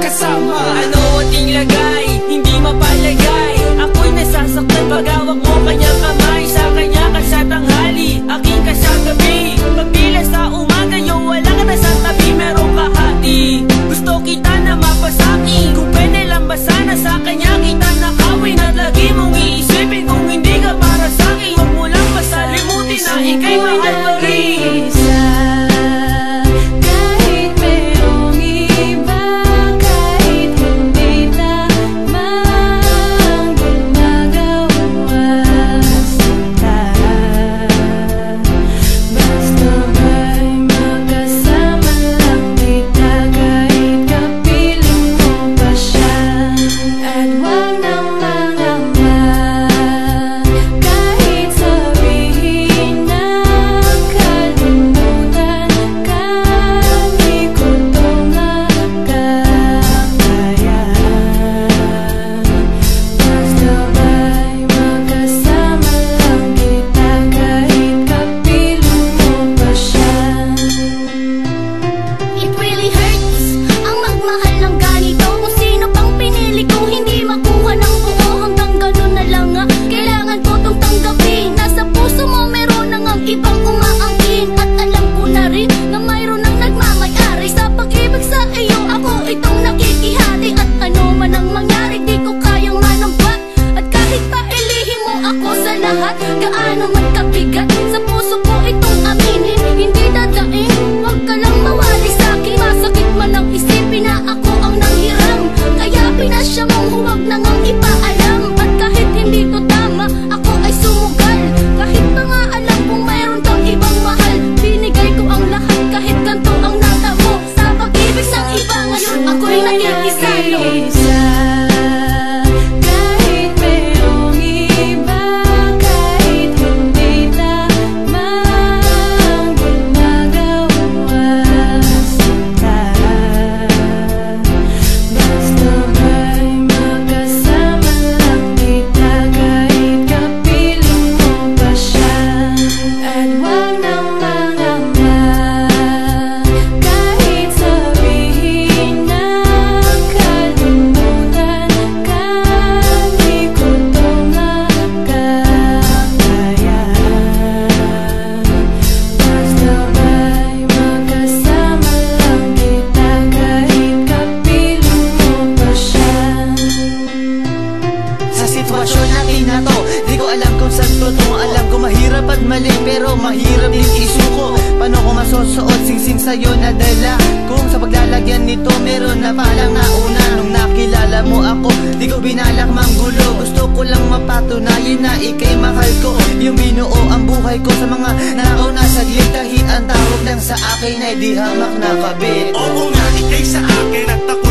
kasama Ano ating lagay, hindi mapalagay. Ako'y nasasaktan pag hawak mo kanyang kamay. Sa kanya ka sa tanghali, aking kasama. sa totoo Alam ko mahirap at mali pero mahirap din isuko. Paano ko masusuot sing-sing sa'yo na dala? Kung sa paglalagyan nito meron na palang nauna. Nung nakilala mo ako di ko binalak mang gulo. Gusto ko lang mapatunayan na ikay mahal ko. Yung binuo ang buhay ko sa mga nauna saglit Kahit ang tawag lang sa akin ay di hamak na kabit O kung nakitig sa akin at ako